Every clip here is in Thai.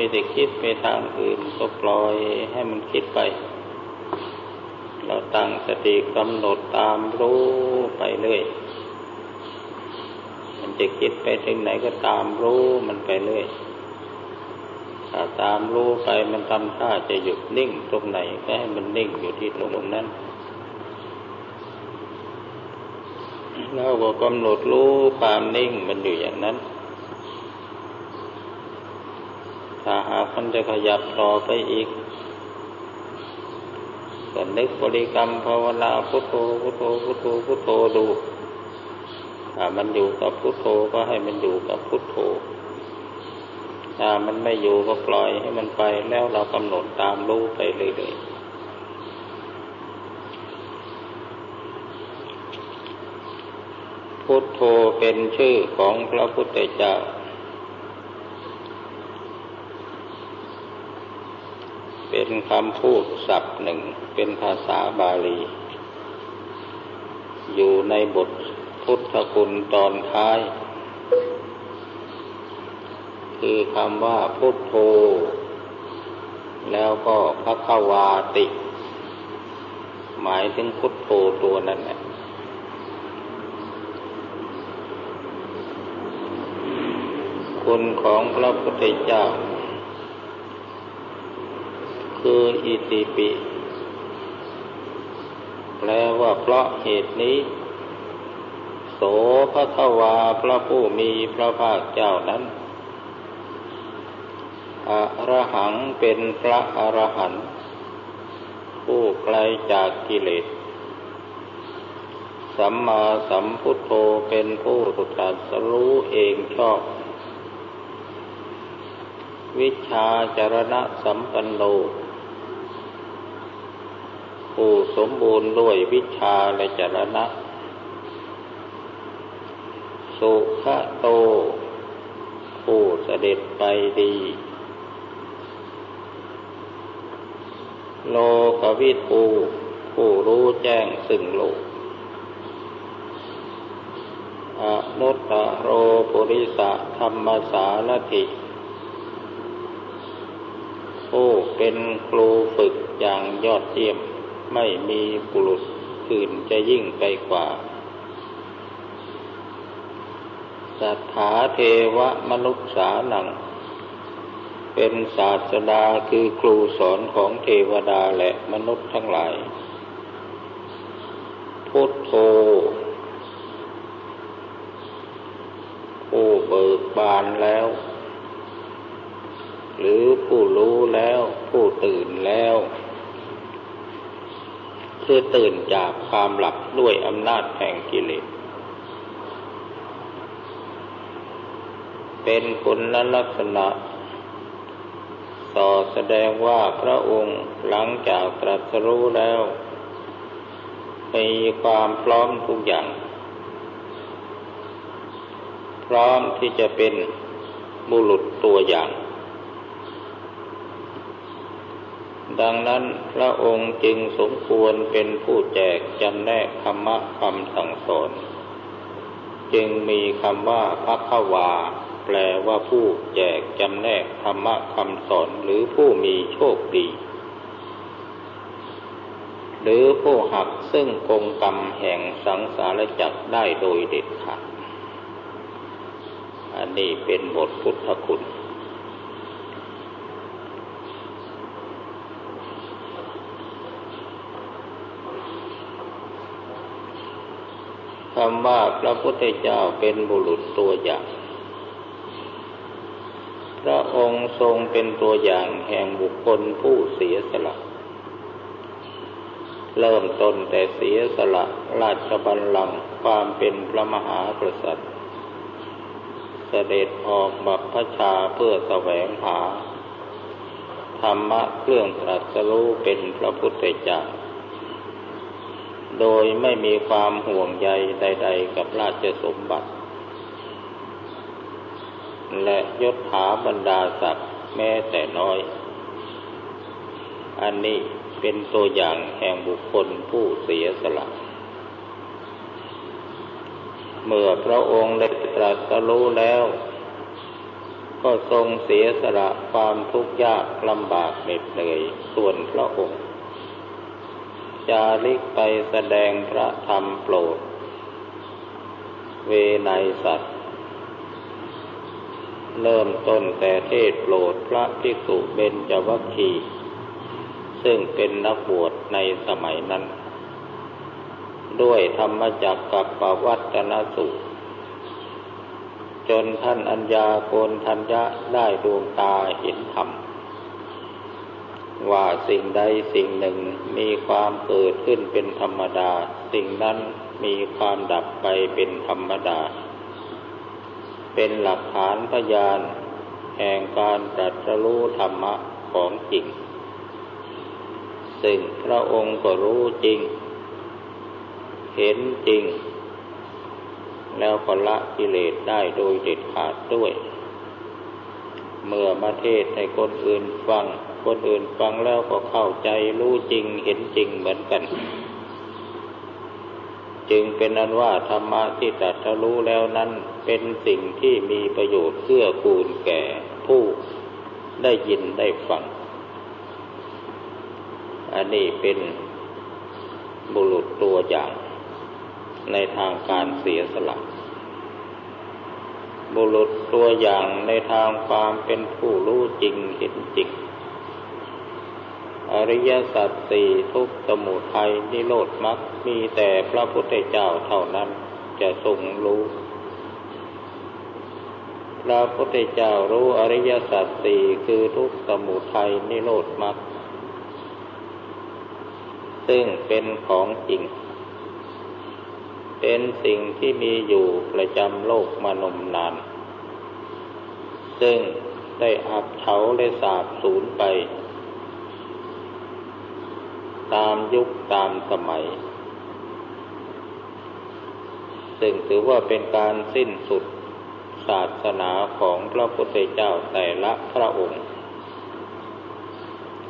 ไม่ได้คิดไปทางอื่นก็ปล่อยให้มันคิดไป เราตั้งสติกำหนดตามรู้ไปเรื่อย มันจะคิดไปถึงไหนก็ตามรู้มันไปเรื่อยถ้าตามรู้ไปมันทำท่าจะหยุดนิ่งตรงไหนก็ให้มันนิ่งอยู่ที่ตรงนั้นแล้วก็กำหนดรู้ความนิ่งมันอยู่อย่างนั้น ถ้าหากมันจะขยับต่อไปอีกก็นึกบริกรรมภาวนาพุทโธพุทโธพุทโธพุทโธดูถ้ามันอยู่กับพุทโธก็ให้มันอยู่กับพุทโธถ้ามันไม่อยู่ก็ปล่อยให้มันไปแล้วเรากำหนดตามรู้ไปเรื่อยๆพุทโธเป็นชื่อของพระพุทธเจ้า เป็น คำพูดศัพท์หนึ่งเป็นภาษาบาลี อยู่ในบทพุทธคุณตอนท้าย คือคำว่าพุทโธ แล้วก็พระขวาติ หมายถึงพุทโธตัวนั้นแหละคุณของพระพุทธเจ้า คืออิติปิ แปลว่าเพราะเหตุนี้ โสพระขวาพระผู้มีพระภาคเจ้านั้นอรหังเป็นพระอรหันต์ผู้ไกลจากกิเลส สัมมาสัมพุทโธเป็นผู้ตรัสรู้เองชอบ วิชาจารณะสัมปันโน ผู้สมบูรณ์ด้วยวิชาและจรณะ สุขโต ผู้เสด็จไปดี โลกวิทูผู้รู้แจ้งซึ่งโลกอนุตตโรปุริสะธรรมสารถิผู้เป็นครูฝึกอย่างยอดเยี่ยม ไม่มีบุรุษอื่นจะยิ่งไปกว่าสัทธาเทวมนุษย์สานัง เป็นศาสดาคือครูสอนของเทวดาและมนุษย์ทั้งหลาย พุทโธผู้เบิกบานแล้ว หรือผู้รู้แล้ว ผู้ตื่นแล้ว คือตื่นจากความหลับด้วยอำนาจแห่งกิเลส เป็นคุณลักษณะต่อแสดงว่าพระองค์หลังจากตรัสรู้แล้ว มีความพร้อมทุกอย่าง พร้อมที่จะเป็นบุรุษตัวอย่าง ดังนั้นพระองค์จึงสมควรเป็นผู้แจกจำแนกธรรมะคำสั่งสอน จึงมีคำว่าพระขวา แปลว่าผู้แจกจำแนกธรรมะคำสอนหรือผู้มีโชคดี หรือผู้หักซึ่งกงกรรมแห่งสังสารจักได้โดยเด็ดขาดอันนี้เป็นบทพุทธคุณ คำว่าพระพุทธเจ้าเป็นบุรุษตัวอย่าง พระองค์ทรงเป็นตัวอย่างแห่งบุคคลผู้เสียสละ เริ่มต้นแต่เสียสละราชบัลลังก์ความเป็นพระมหากษัตริย์ เสด็จออกบัพพชาเพื่อแสวงหา ธรรมะเครื่องตรัสรู้เป็นพระพุทธเจ้า โดยไม่มีความห่วงใยใด ๆ กับราชสมบัติ และยศถาบรรดาศักดิ์แม้แต่น้อย อันนี้เป็นตัวอย่างแห่งบุคคลผู้เสียสละ เมื่อพระองค์ได้ตรัสรู้แล้ว ก็ทรงเสียสละความทุกข์ยากลำบากเหน็ดเหนื่อยส่วนพระองค์ จาริกไปแสดงพระธรรมโปรด เวไนสัตว์ เริ่มต้นแต่เทศโปรดพระภิกษุเบญจวัคคีซึ่งเป็นนักบวชในสมัยนั้น ด้วยธรรมจักกับปวัตนสุจนท่านอัญญาโกนทัญญะได้ดวงตาเห็นธรรม ว่าสิ่งใดสิ่งหนึ่งมีความเกิดขึ้นเป็นธรรมดา สิ่งนั้นมีความดับไปเป็นธรรมดา เป็นหลักฐานพยาน แห่งการตรัสรู้ธรรมะของจริง ซึ่งพระองค์ก็รู้จริง เห็นจริง แล้วก็ละกิเลสได้โดยเด็ดขาดด้วย เมื่อมาเทศให้คนอื่นฟัง คนอื่นฟังแล้วก็เข้าใจรู้จริงเห็นจริงเหมือนกัน จึงเป็นนั้นว่าธรรมะที่ตรัสรู้แล้วนั้นเป็นสิ่งที่มีประโยชน์เพื่อกูลแก่ผู้ได้ยินได้ฟัง อันนี้เป็นบุรุษตัวอย่างในทางการเสียสละ บุรุษตัวอย่างในทางความเป็นผู้รู้จริงเห็นจริง อริยสัจสี่ทุกสมุทัยนิโรธมรรคมีแต่พระพุทธเจ้าเท่านั้นจะทรงรู้พระพุทธเจ้ารู้อริยสัจสี่คือทุกสมุทัยนิโรธมรรคซึ่งเป็นของจริง เป็นสิ่งที่มีอยู่ประจำโลกมานมนาน ซึ่งได้อับเฉาและสาบสูญไป ตามยุคตามสมัย ซึ่งถือว่าเป็นการสิ้นสุดศาสนาของพระพุทธเจ้าแต่ละพระองค์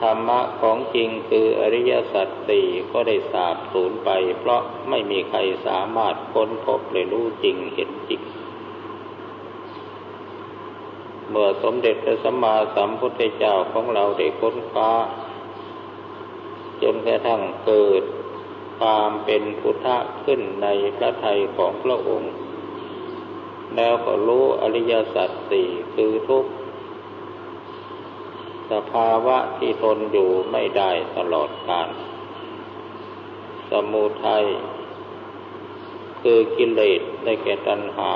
ธรรมะของจริงคืออริยสัจสี่ก็ได้สาบสูญไป เพราะไม่มีใครสามารถค้นพบเลยรู้จริงเห็นจริง เมื่อสมเด็จพระสัมมาสัมพุทธเจ้าของเราได้ค้นคว้าจนกระทั่งเกิดความเป็นพุทธะขึ้นในพระทัยของพระองค์ แล้วก็รู้อริยสัจสี่คือทุกข สภาวะที่ทนอยู่ไม่ได้ตลอดกาลสมุทัยคือกิเลสได้แก่ตัณหา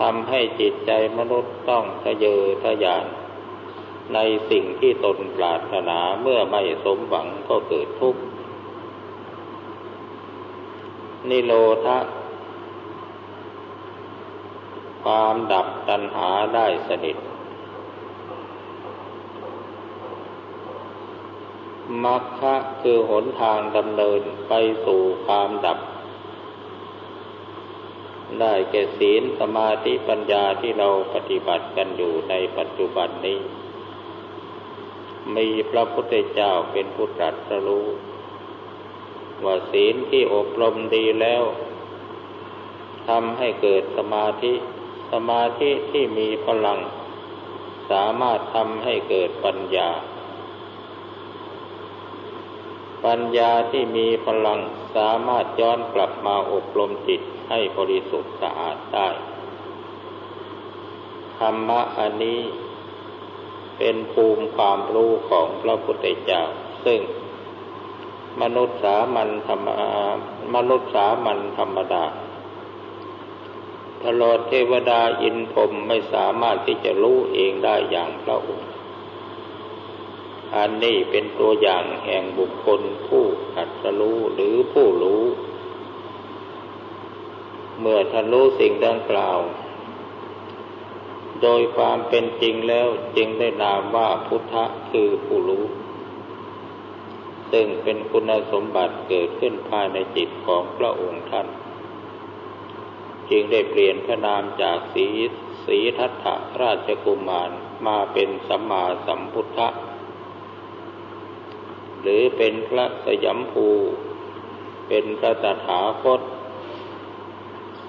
ทำให้จิตใจมนุษย์ต้องทะเยอทะยาน ในสิ่งที่ตนปรารถนาเมื่อไม่สมหวังก็เกิดทุกข์ นิโรธะความดับตัณหาได้สนิท มรรคะคือหนทางดำเนินไปสู่ความดับ ได้แก่ศีลสมาธิปัญญาที่เราปฏิบัติกันอยู่ในปัจจุบันนี้ มีพระพุทธเจ้าเป็นผู้ตรัสรู้ว่าศีลที่อบรมดีแล้วทำให้เกิดสมาธิ สมาธิที่มีพลัง สามารถทำให้เกิดปัญญา ปัญญาที่มีพลังสามารถย้อนกลับมาอบรมจิตให้บริสุทธิ์สะอาดได้ ธรรมะอันนี้เป็นภูมิความรู้ของพระพุทธเจ้า ซึ่งมนุษย์สามัญธรรมมนุษย์สามัญธรรมดาตลอดเทวดาอินพรมไม่สามารถที่จะรู้เองได้อย่างพระองค์ อันนี้เป็นตัวอย่างแห่งบุคคลผู้อัตรู้หรือผู้รู้ เมื่อท่านรู้สิ่งดังกล่าว โดยความเป็นจริงแล้วจึงได้นามว่าพุทธะคือผู้รู้ ซึ่งเป็นคุณสมบัติเกิดขึ้นภายในจิตของพระองค์ท่าน จึงได้เปลี่ยนพระนามจากสีสีทัตถราชกุมารมาเป็นสัมมาสัมพุทธะ หรือเป็นพระสยามภู เป็นพระตถาคต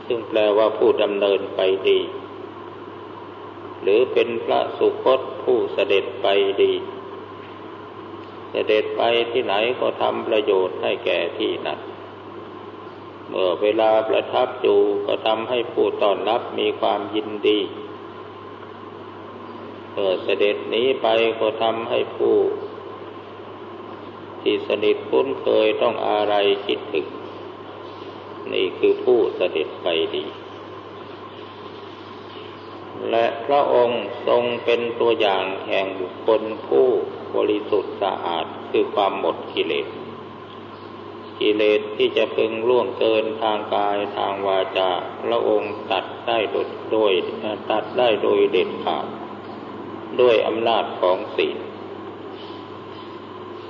ซึ่งแปลว่าผู้ดำเนินไปดี หรือเป็นพระสุคตผู้เสด็จไปดี เสด็จไปที่ไหนก็ทำประโยชน์ให้แก่ที่นั้นเมื่อเวลาประทับอยู่ก็ทำให้ผู้ต้อนรับมีความยินดีเมื่อเสด็จนี้ไปก็ทำให้ผู้ ที่สนิทคุ้นเคยต้องอะไรคิดถึงนี่คือผู้เสด็จไปดี และพระองค์ทรงเป็นตัวอย่างแห่งบุคคลผู้บริสุทธิ์สะอาดคือความหมดกิเลส กิเลสที่จะพึงล่วงเกินทางกายทางวาจา พระองค์ตัดได้โดยตัดได้โดยเด็ดขาด ด้วยอำนาจของศีล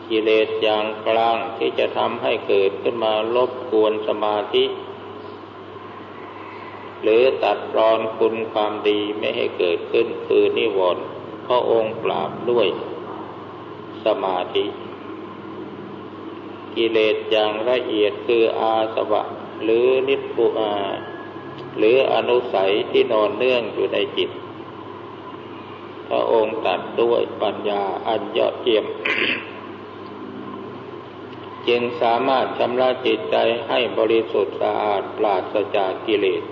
กิเลสอย่างกลางที่จะทำให้เกิดขึ้นมาลบกวนสมาธิ หรือตัดรอนคุณความดีไม่ให้เกิดขึ้นคือนิวรณ์พระองค์ปราบด้วยสมาธิ กิเลสอย่างละเอียดคืออาสวะ หรือนิพพุอาหรืออนุสัยที่นอนเนื่องอยู่ในจิต พระองค์ตัดด้วยปัญญาอันยอดเยี่ยม จึงสามารถชำระจิตใจให้บริสุทธิ์สะอาดปราศจากกิเลส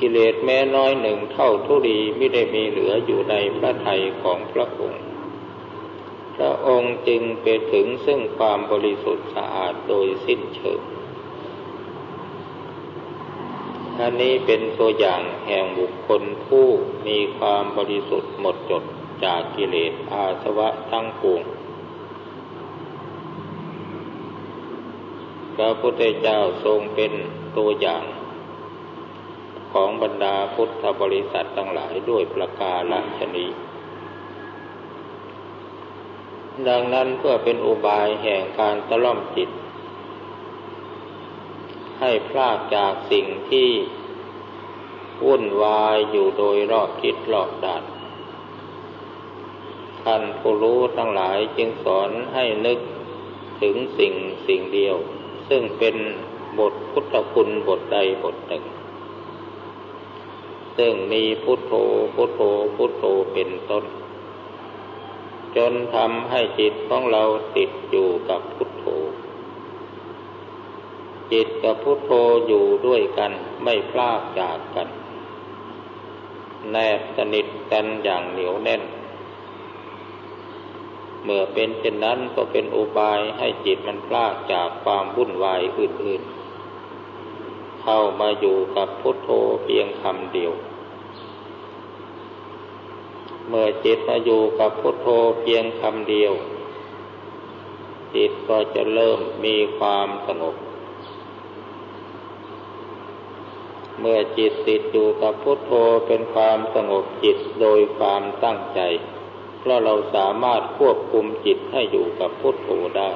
กิเลสแม้น้อยหนึ่งเท่าทุรีไม่ได้มีเหลืออยู่ในพระทัยของพระองค์ พระองค์จึงไปถึงซึ่งความบริสุทธิ์สะอาดโดยสิ้นเชิงอันนี้เป็นตัวอย่างแห่งบุคคลผู้มีความบริสุทธิ์หมดจดจากกิเลสอาสวะทั้งปวง ระพุทธเจ้าทรงเป็นตัวอย่างของบรรดาพุทธบริษัททั้งหลายด้วยประกาศชนีดังนั้นเพื่อเป็นอุบายแห่งการตะล่อมจิต ให้พลากจากสิ่งที่วุ่นวายอยู่โดยรอบคิดรอบด้านท่านผู้รู้ทั้งหลายจึงสอนให้นึกถึงสิ่งสิ่งเดียว ซึ่งเป็นบทพุทธคุณบทใดบทหนึ่ง ซึ่งมีพุทโธพุทโธพุทโธเป็นต้น จนทำให้จิตของเราติดอยู่กับพุทโธ จิตกับพุทโธอยู่ด้วยกันไม่พลากจากกัน แนบสนิทกันอย่างเหนียวแน่น เมื่อเป็นเช่นนั้นก็เป็นอุบายให้จิตมันพลากจากความวุ่นวายอื่นๆ เข้ามาอยู่กับพุทโธเพียงคำเดียว เมื่อจิตมาอยู่กับพุทโธเพียงคำเดียว จิตก็จะเริ่มมีความสงบ เมื่อจิตติดอยู่กับพุทโธเป็นความสงบจิตโดยความตั้งใจ เพราะเราสามารถควบคุมจิตให้อยู่กับพุทโธได้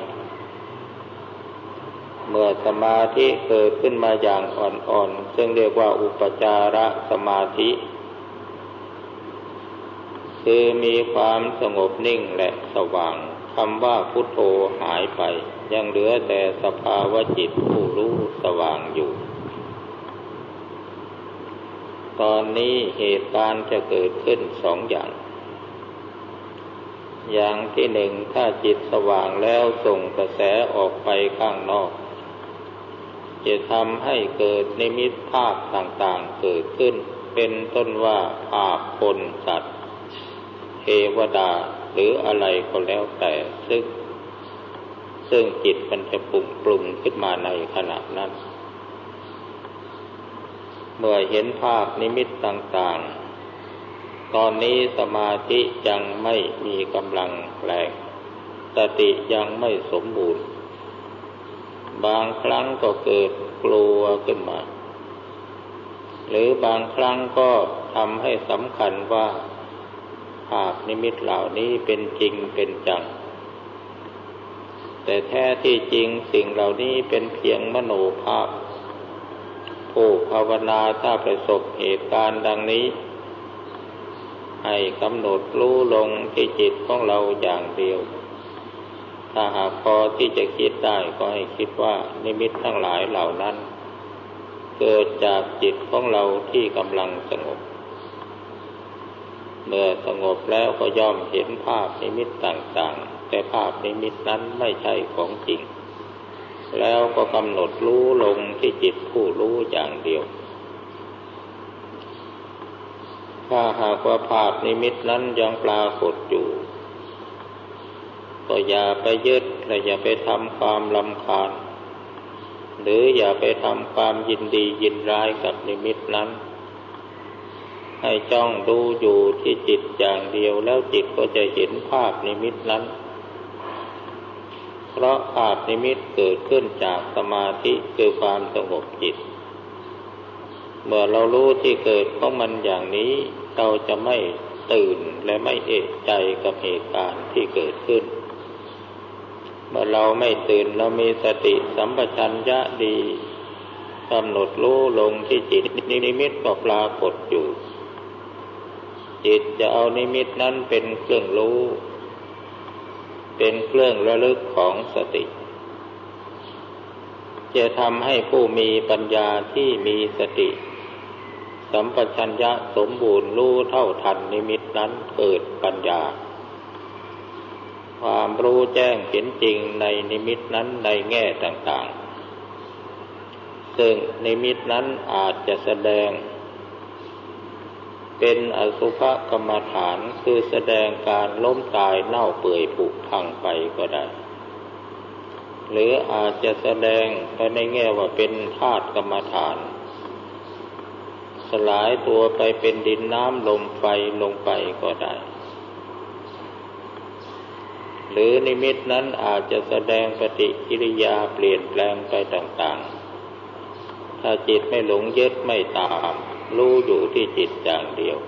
เมื่อสมาธิเกิดขึ้นมาอย่างอ่อนๆ ซึ่งเรียกว่าอุปจารสมาธิ คือมีความสงบนิ่งและสว่างคำว่าพุทโธหายไป ยังเหลือแต่สภาวะจิตผู้รู้สว่างอยู่ ตอนนี้เหตุการณ์จะเกิดขึ้นสองอย่าง อย่างที่หนึ่งถ้าจิตสว่างแล้วส่งกระแสออกไปข้างนอก จะทำให้เกิดนิมิตภาพต่างๆเกิดขึ้น เป็นต้นว่าภาพคนสัตว์เทวดาหรืออะไรก็แล้วแต่ซึ่งซึ่งจิตมันจะปรุงปรุงขึ้นมาในขณะนั้น เมื่อเห็นภาพนิมิตต่างๆ ตอนนี้สมาธิยังไม่มีกำลังแรงสติยังไม่สมบูรณ์ บางครั้งก็เกิดกลัวขึ้นมา หรือบางครั้งก็ทำให้สำคัญว่าภาพนิมิตเหล่านี้เป็นจริงเป็นจัง แต่แท้ที่จริงสิ่งเหล่านี้เป็นเพียงมโนภาพ ผู้ภาวนาถ้าประสบเหตุการณ์ดังนี้ ให้กำหนดรู้ลงที่จิตของเราอย่างเดียว ถ้าหากพอที่จะคิดได้ก็ให้คิดว่านิมิตทั้งหลายเหล่านั้น เกิดจากจิตของเราที่กำลังสงบ เมื่อสงบแล้วก็ย่อมเห็นภาพนิมิตต่างๆ แต่ภาพนิมิตนั้นไม่ใช่ของจริง แล้วก็กำหนดรู้ลงที่จิตผู้รู้อย่างเดียว ถ้าหากว่าภาพนิมิตนั้นยังปรากฏอยู่ก็อย่าไปยึดและอย่าไปทำความลำคาญ หรืออย่าไปทำความยินดียินร้ายกับนิมิตนั้น ให้จ้องดูอยู่ที่จิตอย่างเดียวแล้วจิตก็จะเห็นภาพนิมิตนั้น เพราะภาพนิมิตเกิดขึ้นจากสมาธิคือความสงบจิต เมื่อเรารู้ที่เกิดของมันอย่างนี้ เราจะไม่ตื่นและไม่เอกใจกับเหตุการณ์ที่เกิดขึ้น เมื่อเราไม่ตื่นเรามีสติสัมปชัญญะดีกำหนดรู้ลงที่จิตนิมิตก็ปรากฏอยู่ จิตจะเอานิมิตนั้นเป็นเครื่องรู้ เป็นเครื่องระลึกของสติ จะทำให้ผู้มีปัญญาที่มีสติ สัมปชัญญะสมบูรณ์รู้เท่าทันนิมิตนั้นเกิดปัญญา ความรู้แจ้งเห็นจริงในนิมิตนั้นในแง่ต่างๆ ซึ่งนิมิตนั้นอาจจะแสดง เป็นอสุภกรรมฐานคือแสดงการล้มตายเน่าเปื่อยผุพังไปก็ได้หรืออาจจะแสดงไปในแง่ว่าเป็นธาตุกรรมฐาน ลายตัวไปเป็นดินน้ำลมไฟลงไปก็ได้ หรือนิมิตนั้นอาจจะแสดงปฏิกิริยาเปลี่ยนแปลงไปต่างๆ ถ้าจิตไม่หลงยึดไม่ตาม รู้อยู่ที่จิตอย่างเดียว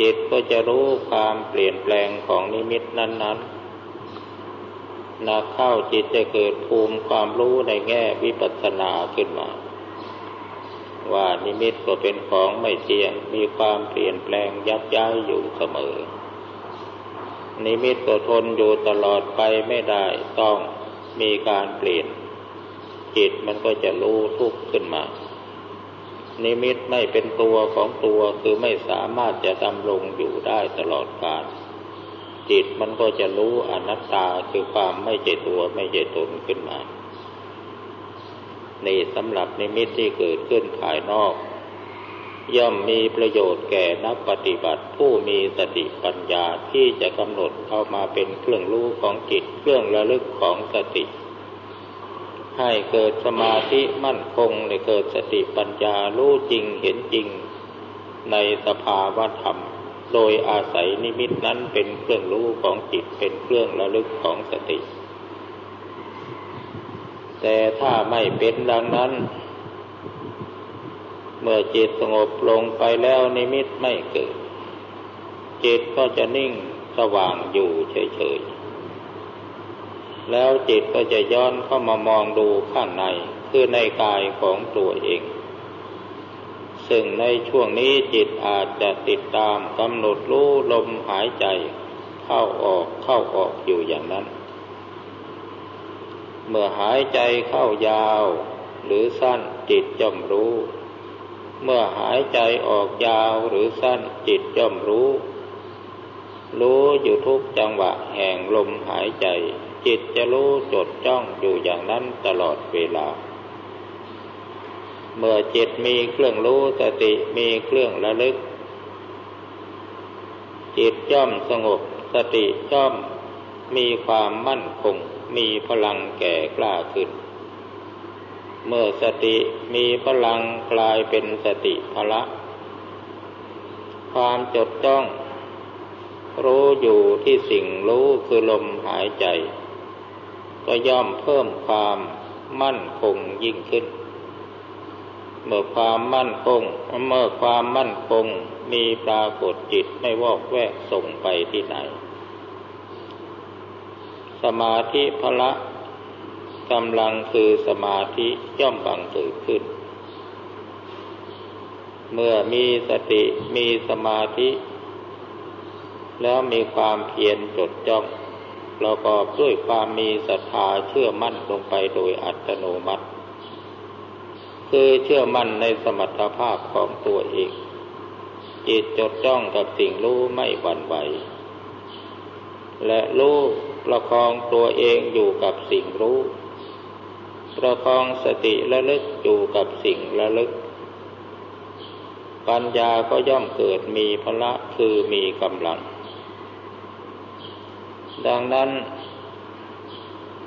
จิตก็จะรู้ความเปลี่ยนแปลงของนิมิตนั้นๆนักเข้าจิตจะเกิดภูมิความรู้ในแง่วิปัสสนาขึ้นมา ว่านิมิตก็เป็นของไม่เที่ยง มีความเปลี่ยนแปลงยับย้ายอยู่เสมอ นิมิตก็ทนอยู่ตลอดไปไม่ได้ต้องมีการเปลี่ยน จิตมันก็จะรู้ทุกข์ขึ้นมา นิมิตไม่เป็นตัวของตัวคือไม่สามารถจะดำรงอยู่ได้ตลอดกาลจิตมันก็จะรู้อนัตตาคือความไม่ใช่ตัวไม่ใช่ตนขึ้นมา นี่สำหรับนิมิตที่เกิดขึ้นภายนอก ย่อมมีประโยชน์แก่นักปฏิบัติผู้มีสติปัญญาที่จะกำหนดเอามาเป็นเครื่องรู้ของจิตเครื่องระลึกของสติ ให้เกิดสมาธิมั่นคงในเกิดสติปัญญารู้จริงเห็นจริง ในสภาวะธรรม โดยอาศัยนิมิตนั้นเป็นเครื่องรู้ของจิตเป็นเครื่องระลึกของสติ แต่ถ้าไม่เป็นดังนั้น เมื่อจิตสงบลงไปแล้วนิมิตไม่เกิด จิตก็จะนิ่งสว่างอยู่เฉยๆ แล้วจิตก็จะย้อนเข้ามามองดูข้างในคือในกายของตัวเอง ซึ่งในช่วงนี้จิตอาจจะติดตามกำหนดรู้ลมหายใจ เข้าออกเข้าออกอยู่อย่างนั้น เมื่อหายใจเข้ายาว หรือสั้นจิตย่อมรู้ เมื่อหายใจออกยาวหรือสั้นจิตย่อมรู้ รู้อยู่ทุกจังหวะแห่งลมหายใจ จิตจะรู้จดจ้องอยู่อย่างนั้นตลอดเวลา เมื่อจิตมีเครื่องรู้สติมีเครื่องระลึก จิตย่อมสงบสติย่อมมีความมั่นคง มีพลังแก่กล้าขึ้น เมื่อสติมีพลังกลายเป็นสติพละ ความจดจ้อง รู้อยู่ที่สิ่งรู้คือลมหายใจ ก็ย่อมเพิ่มความมั่นคงยิ่งขึ้น เมื่อความมั่นคง เมื่อความมั่นคงมีปรากฏจิตไม่วอกแวกส่งไปที่ไหน สมาธิพละกำลังคือสมาธิย่อมบังเกิดขึ้น เมื่อมีสติมีสมาธิ แล้วมีความเพียรจดจ้องประกอบด้วยความมีศรัทธาเชื่อมั่นลงไปโดยอัตโนมัติ คือเชื่อมั่นในสมรรถภาพของตัวเองจิตจดจ้องกับสิ่งรู้ไม่หวั่นไหวและรู้ ประคองตัวเองอยู่กับสิ่งรู้ ประคองสติระลึกอยู่กับสิ่งระลึก ปัญญาก็ย่อมเกิดมีพละคือมีกำลัง ดังนั้น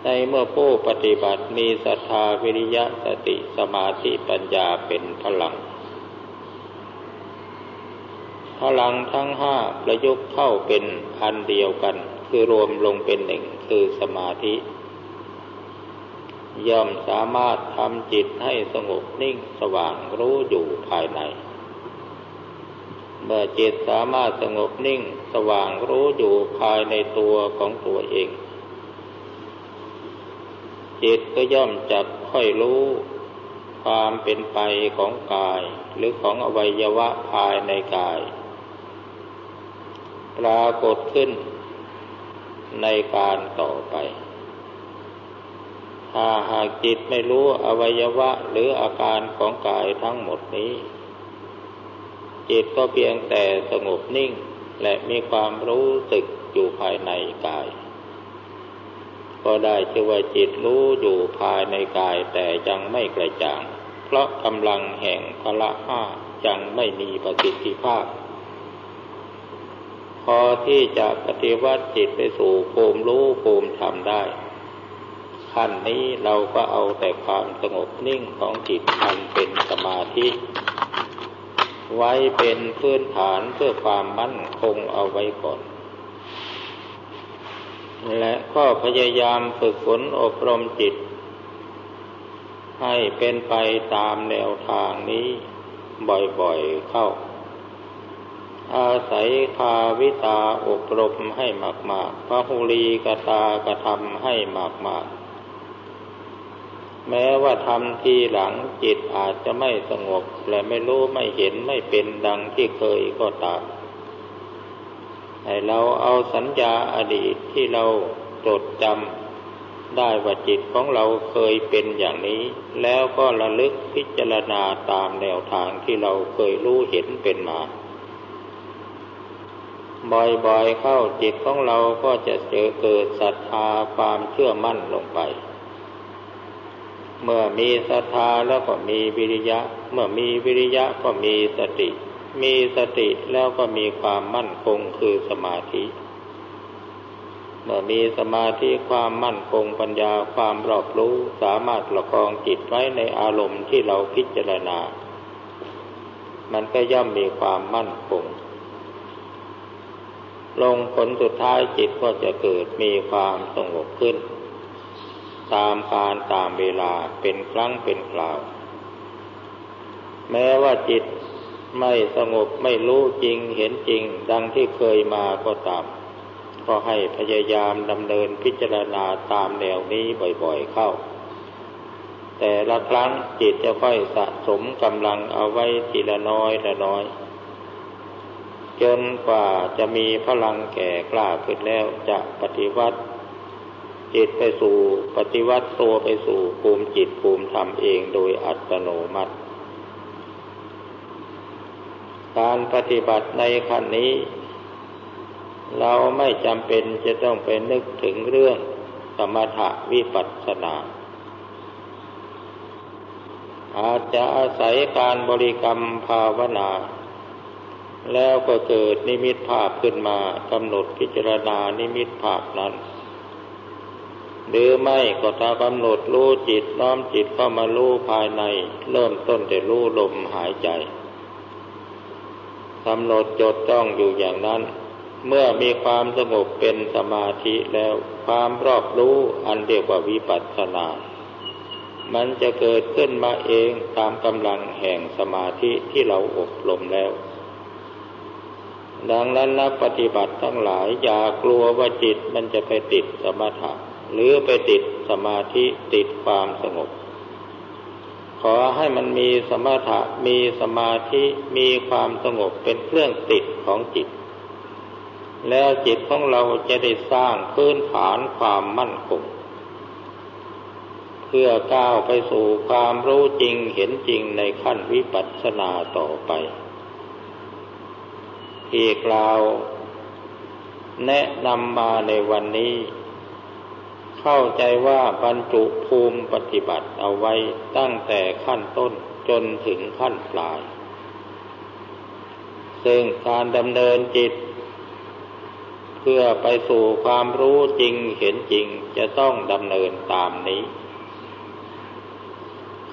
ในเมื่อผู้ปฏิบัติมีศรัทธาวิริยะสติสมาธิปัญญาเป็นพลังพลังทั้งห้าประยุกต์เข้าเป็นอันเดียวกัน คือรวมลงเป็นหนึ่งคือสมาธิ ย่อมสามารถทำจิตให้สงบนิ่งสว่างรู้อยู่ภายใน เมื่อจิตสามารถสงบนิ่งสว่างรู้อยู่ภายในตัวของตัวเอง จิตก็ย่อมจับค่อยรู้ความเป็นไปของกาย หรือของอวัยวะภายในกาย ปรากฏขึ้น ในการต่อไป ถ้าหากจิตไม่รู้อวัยวะหรืออาการของกายทั้งหมดนี้ จิตก็เพียงแต่สงบนิ่ง และมีความรู้สึกอยู่ภายในกาย ก็ได้ชื่อว่าจิตรู้อยู่ภายในกายแต่ยังไม่กระจ่าง เพราะกำลังแห่งพละห้ายังไม่มีประสิทธิภาพ อที่จะปฏิวัติจิตไปสู่ภูมิรู้ภูมิธรรมได้ขั้นนี้เราก็เอาแต่ความสงบนิ่งของจิตอันเป็นสมาธิ ไว้เป็นพื้นฐานเพื่อความมั่นคงเอาไว้ก่อน และก็พยายามฝึกฝนอบรมจิต ให้เป็นไปตามแนวทางนี้บ่อยๆเข้า อาศัยภาวิตาอบรมให้มากๆพระหุลีกตากระทำให้มากๆแม้ว่าทำทีหลังจิตอาจจะไม่สงบ และไม่รู้ไม่เห็นไม่เป็นดังที่เคยก็ตามให้เราเอาสัญญาอดีตที่เราจดจำได้ว่าจิตของเราเคยเป็นอย่างนี้ แล้วก็ระลึกพิจารณาตามแนวทางที่เราเคยรู้เห็นเป็นมา บ่อยๆเข้าจิตของเราก็จะเจอเกิดศรัทธาความเชื่อมั่นลงไป เมื่อมีศรัทธาแล้วก็มีวิริยะ เมื่อมีวิริยะก็มีสติ มีสติแล้วก็มีความมั่นคงคือสมาธิ เมื่อมีสมาธิความมั่นคงปัญญาความรอบรู้สามารถประคองจิตไว้ในอารมณ์ที่เราพิจารณา มันก็ย่อมมีความมั่นคง ลงผลสุดท้ายจิตก็จะเกิดมีความสงบขึ้น ตามการตามเวลาเป็นครั้งเป็นคราว แม้ว่าจิตไม่สงบไม่รู้จริงเห็นจริง ดังที่เคยมาก็ตาม ก็ให้พยายามดำเนินพิจารณาตามแนวนี้บ่อยๆเข้า แต่ละครั้งจิตจะค่อยสะสมกำลังเอาไว้ทีละน้อยละน้อย จนกว่าจะมีพลังแก่กล้าขึ้นแล้วจะปฏิวัติ จิตไปสู่ปฏิวัติตัวไปสู่ภูมิจิตภูมิธรรมเองโดยอัตโนมัติ การปฏิบัติในขั้นนี้ เราไม่จำเป็นจะต้องไปนึกถึงเรื่องสมถะวิปัสสนาอาจจะอาศัยการบริกรรมภาวนา แล้วก็เกิดนิมิตภาพขึ้นมากำหนดพิจารณานิมิตภาพนั้น หรือไม่ก็ถ้ากำหนดรู้จิตน้อมจิตเข้ามารู้ภายใน เริ่มต้นแต่รู้ลมหายใจกำหนดจดจ้องอยู่อย่างนั้น เมื่อมีความสงบเป็นสมาธิแล้วความรอบรู้อันเรียกว่าวิปัสสนา มันจะเกิดขึ้นมาเองตามกำลังแห่งสมาธิที่เราอบรมแล้ว ดังนั้นนักปฏิบัติทั้งหลายอย่ากลัวว่าจิตมันจะไปติดสมถะหรือไปติดสมาธิติดความสงบ ขอให้มันมีสมถะมีสมาธิมีความสงบเป็นเครื่องติดของจิต แล้วจิตของเราจะได้สร้างพื้นฐานความมั่นคงเพื่อก้าวไปสู่ความรู้จริงเห็นจริงในขั้นวิปัสสนาต่อไป ที่กล่าวแนะนำมาในวันนี้ เข้าใจว่าบรรจุภูมิปฏิบัติเอาไว้ตั้งแต่ขั้นต้นจนถึงขั้นปลาย ซึ่งการดำเนินจิต เพื่อไปสู่ความรู้จริงเห็นจริงจะต้องดำเนินตามนี้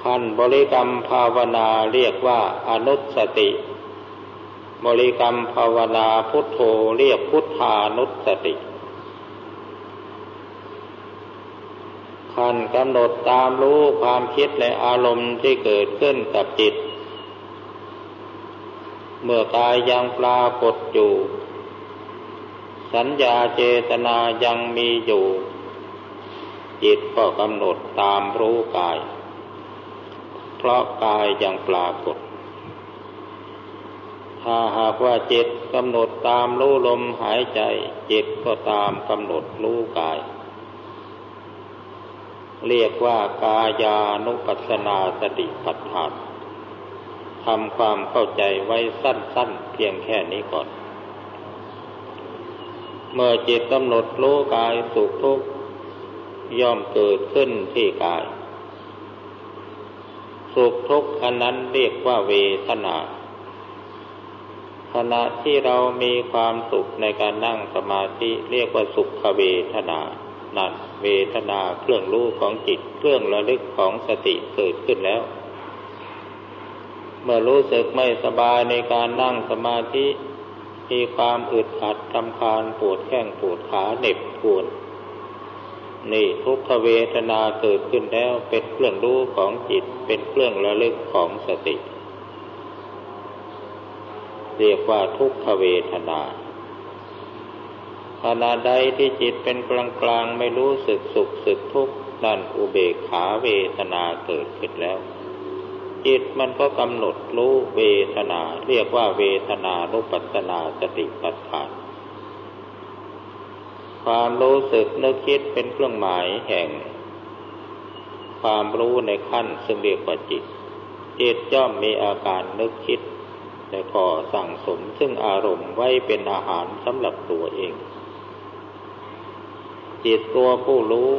ขั้นบริกรรมภาวนาเรียกว่าอนุสติ บริกรรมภาวนาพุทโธเรียกพุทธานุสติขั้นกำหนดตามรู้ความคิดและอารมณ์ที่เกิดขึ้นกับจิต เมื่อกายยังปรากฏอยู่ สัญญาเจตนายังมีอยู่ จิตก็กำหนดตามรู้กาย เพราะกายยังปรากฏ ถ้าหากว่าจิตกำหนดตามรู้ลมหายใจ จิตก็ตามกำหนดรู้กาย เรียกว่ากายานุปัสสนาสติปัฏฐานทำความเข้าใจไว้สั้นๆ เพียงแค่นี้ก่อน เมื่อจิตกำหนดรู้กายสุขทุกข์ย่อมเกิดขึ้นที่กาย สุขทุกข์อันนั้นเรียกว่าเวทนา ขณะที่เรามีความสุขในการนั่งสมาธิเรียกว่าสุขเวทนา นั่นเวทนาเครื่องรู้ของจิตเครื่องระลึกของสติเกิดขึ้นแล้ว เมื่อรู้สึกไม่สบายในการนั่งสมาธิมีความอึดอัดทำคานปวดแข้งปวดขาเหน็บปวดนี่ทุกขเวทนาเกิดขึ้นแล้วเป็นเครื่องรู้ของจิตเป็นเครื่องระลึกของสติ เรียกว่าทุกขเวทนาขณะใดที่จิตเป็นกลางกลางไม่รู้สึกสุขสึกทุกข์นั่นอุเบกขาเวทนาเกิดขึ้นแล้ว จิตมันก็กำหนดรู้เวทนา เรียกว่าเวทนานุปัสนาสติปัฏฐานความรู้สึกนึกคิดเป็นเครื่องหมายแห่ง ความรู้ในขั้นซึ่งเรียกว่าจิต จิตย่อมมีอาการนึกคิด แต่พอสั่งสมซึ่งอารมณ์ไว้เป็นอาหารสำหรับตัวเอง จิตตัวผู้รู้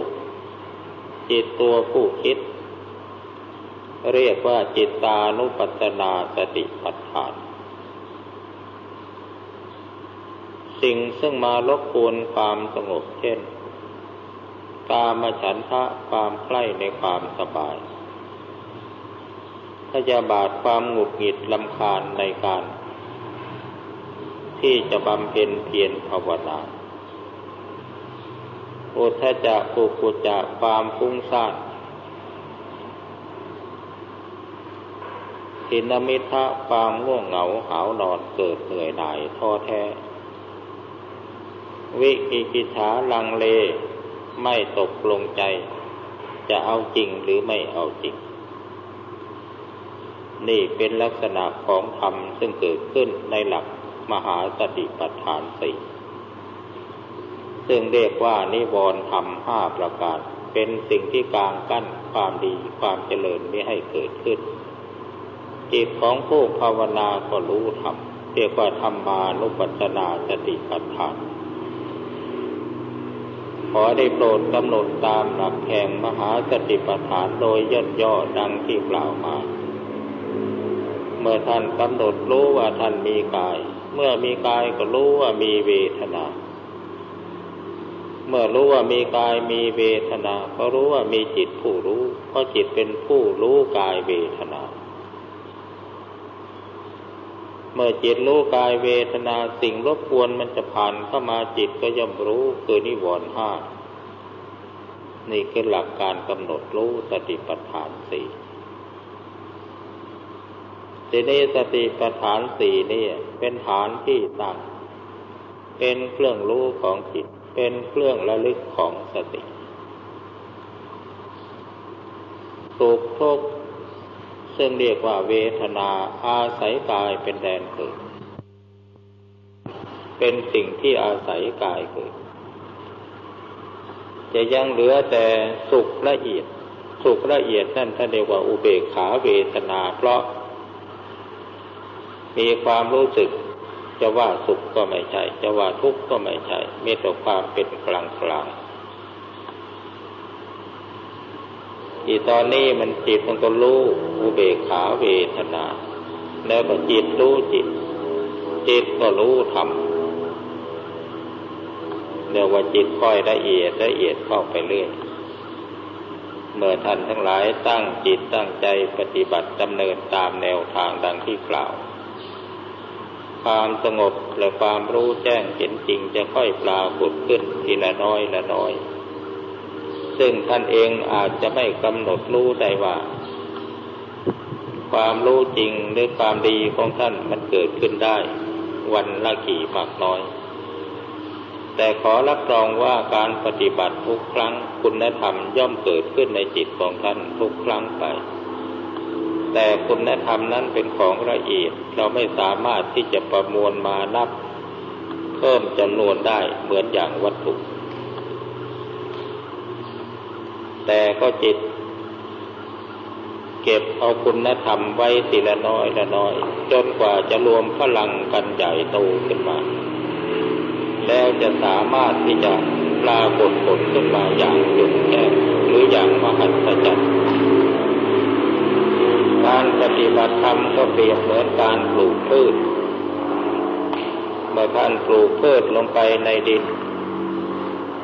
จิตตัวผู้คิด เรียกว่าจิตตานุปัสนาสติปัฏฐาน สิ่งซึ่งมารบกวนความสงบเช่นกามฉันทะความใกล้ในความสบาย พยาบาทความหงุดหงิดลำคาญในการ ที่จะบำเพ็ญเพียรภาวนาอุทจะปุกุจะความฟุ้งซ่านทินมิทะความง่วงเหงาหาวนอนเกิดเหนื่อยหน่ายท้อแท้ วิกิกิจาลังเลไม่ตกลงใจ จะเอาจริงหรือไม่เอาจริง นี่เป็นลักษณะของธรรมซึ่งเกิดขึ้นในหลักมหาสติปัฏฐานสี่ซึ่งเรียกว่านิวรณ์ธรรมห้าประการ เป็นสิ่งที่กลางกั้นความดีความเจริญไม่ให้เกิดขึ้น จิตของผู้ภาวนาก็รู้ธรรมเรียกว่าธรรมานุปัสสนาสติปัฏฐาน ขอได้โปรดกำหนดตามหลักแห่งมหาสติปัฏฐานโดยย่นย่อดังที่กล่าวมา เมื่อท่านกำหนดรู้ว่าท่านมีกาย เมื่อมีกายก็รู้ว่ามีเวทนา เมื่อรู้ว่ามีกายมีเวทนา ก็รู้ว่ามีจิตผู้รู้ เพราะจิตเป็นผู้รู้กายเวทนา เมื่อจิตรู้กายเวทนาสิ่งรบกวนมันจะผ่านเข้ามาจิตก็ย่อมรู้คือนิวรณ์ห้านี่คือหลักการกำหนดรู้สติปัฏฐานสี่ ทีนี้สติปัฏฐานสี่นี่เป็นฐานที่ตั้งเป็นเครื่องรู้ของจิต เป็นเครื่องระลึกของสติสุขทุกข์ซึ่งเรียกว่าเวทนาอาศัยกายเป็นแดนเกิด เป็นสิ่งที่อาศัยกายเกิด จะยังเหลือแต่สุขละเอียด สุขละเอียดนั่นท่านเรียกว่าอุเบกขาเวทนา เพราะ มีความรู้สึก จะว่าสุขก็ไม่ใช่ จะว่าทุกข์ก็ไม่ใช่ มีแต่ความเป็นกลางกลางอีตอนนี้มันจิตมันก็รู้อุเบกขาเวทนา แล้วก็จิตรู้จิต จิตก็รู้ธรรมเรียกว่าจิตค่อยละเอียดละเอียดเข้าไปเรื่อยเมื่อท่านทั้งหลายตั้งจิตตั้งใจปฏิบัติดำเนินตามแนวทางดังที่กล่าว ความสงบและความรู้แจ้งเห็นจริงจะค่อยปรากฏขึ้นทีละน้อยละน้อย ซึ่งท่านเองอาจจะไม่กำหนดรู้ได้ว่า ความรู้จริงหรือความดีของท่านมันเกิดขึ้นได้ วันละกี่มากน้อย แต่ขอรับรองว่าการปฏิบัติทุกครั้งคุณธรรมย่อมเกิดขึ้นในจิตของท่านทุกครั้งไป แต่คุณธรรมนั้นเป็นของละเอียด เราไม่สามารถที่จะประมวลมานับ เพิ่มจำนวนได้เหมือนอย่างวัตถุ แต่ก็จิต เก็บเอาคุณธรรมไว้ทีละน้อยละน้อย จนกว่าจะรวมพลังกันใหญ่โตขึ้นมา แล้วจะสามารถที่จะปรากฏผลขึ้นมาอย่างหยุดแค่หรืออย่างมหัศจรรย์ การปฏิบัติธรรมก็เปรียบเหมือนการปลูกพืชเมื่อท่านปลูกพืชลงไปในดิน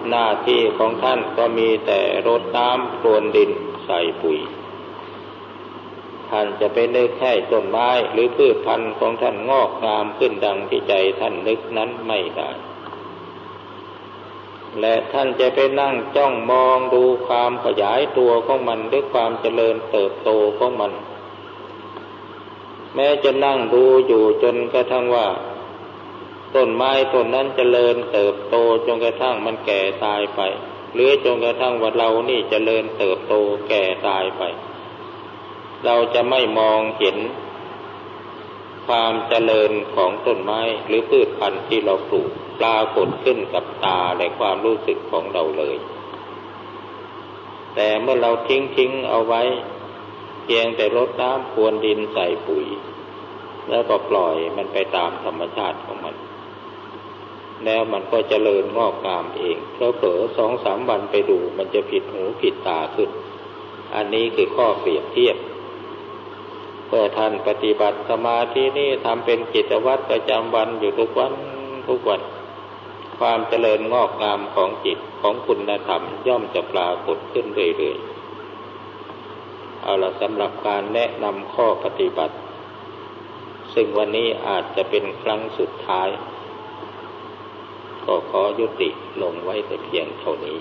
หน้าที่ของท่านก็มีแต่รดน้ำพรวนดินใส่ปุ๋ย ท่านจะไปนึกให้ต้นไม้หรือพืชพันธุ์ของท่านงอกงามขึ้นดังที่ใจท่านนึกนั้นไม่ได้และท่านจะไปนั่งจ้องมองดูความขยายตัวของมันด้วยความเจริญเติบโตของมัน แม้จะนั่งดูอยู่จนกระทั่งว่า ต้นไม้ต้นนั้นเจริญเติบโตจนกระทั่งมันแก่ตายไป หรือจนกระทั่งว่าเรานี่เจริญเติบโตแก่ตายไป เราจะไม่มองเห็น ความเจริญของต้นไม้หรือพืชพันธุ์ที่เราปลูกปรากฏขึ้นกับตาในความรู้สึกของเราเลย แต่เมื่อเราทิ้งทิ้งเอาไว้ เพียงแต่รดน้ำพรวนดินใส่ปุ๋ย แล้วก็ปล่อยมันไปตามธรรมชาติของมัน แล้วมันก็เจริญงอกงามเองเพอเผลอสองสามวันไปดูมันจะผิดหูผิดตาขึ้น อันนี้คือข้อเปรียบเทียบเพื่อท่านปฏิบัติสมาธินี่ทำเป็นกิจวัตรประจำวันอยู่ทุกวันทุกวัน ความเจริญงอกงามของจิตของคุณธรรมย่อมจะปรากฏขึ้นเรื่อยๆ เอาละสำหรับการแนะนำข้อปฏิบัติ ซึ่งวันนี้อาจจะเป็นครั้งสุดท้าย ก็ขอยุติลงไว้แต่เพียงเท่านี้